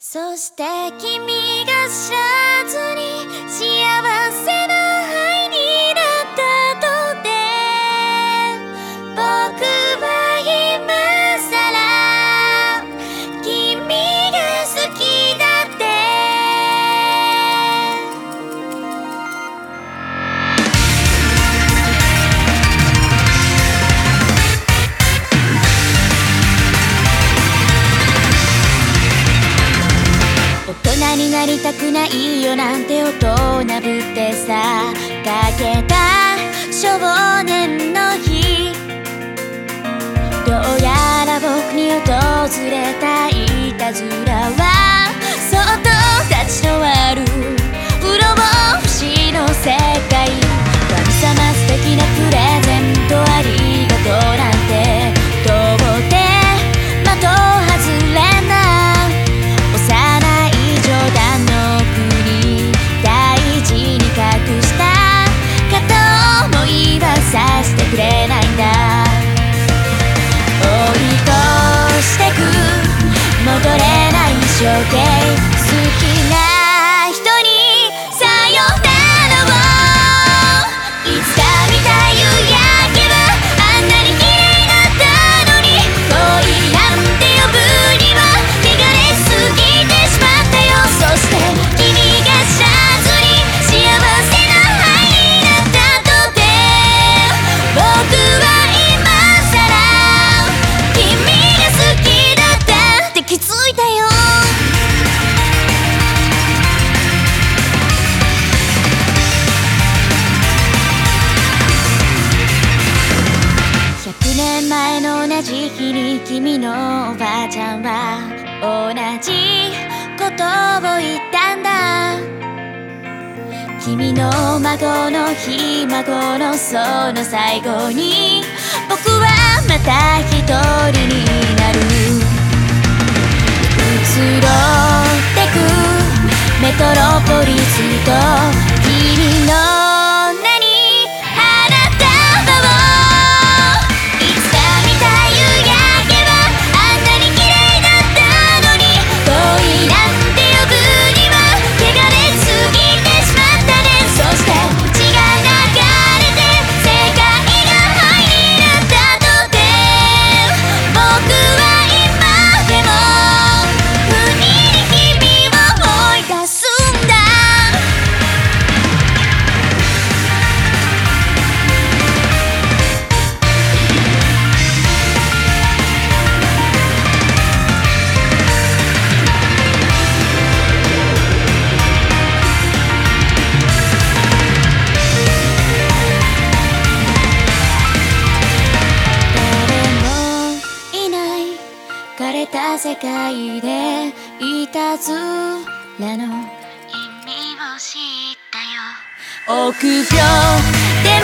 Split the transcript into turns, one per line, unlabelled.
そして君が知らずに幸せなよなんて大人ぶってさかけた少年の日。どうやら僕に訪れたいたずらは相当立ちの悪い好き君のおばあちゃんは同じことを言ったんだ。君の孫のひ孫のその最後に僕はまた一人になる。移ろってくメトロポリスと枯れた世界でいたずらの意味を知ったよ。臆病で